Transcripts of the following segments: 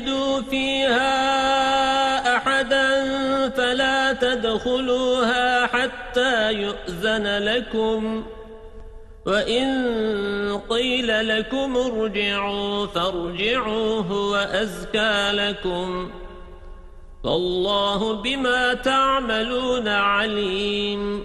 تجدوا فيها أحدا فلا تدخلوها حتى يؤذن لكم. وإن قيل لكم ارجعوا فارجعوا هو أزكى لكم. فالله بما تعملون عليم.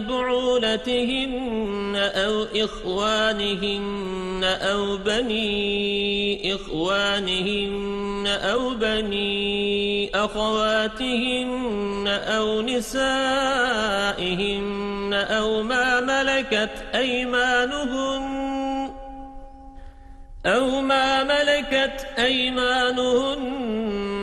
بعولتهن أو إخوانهن أو بني إخوانهن أو بني أخواتهن أو نسائهن أو ما ملكت أيمانهن أو ما ملكت أيمانهن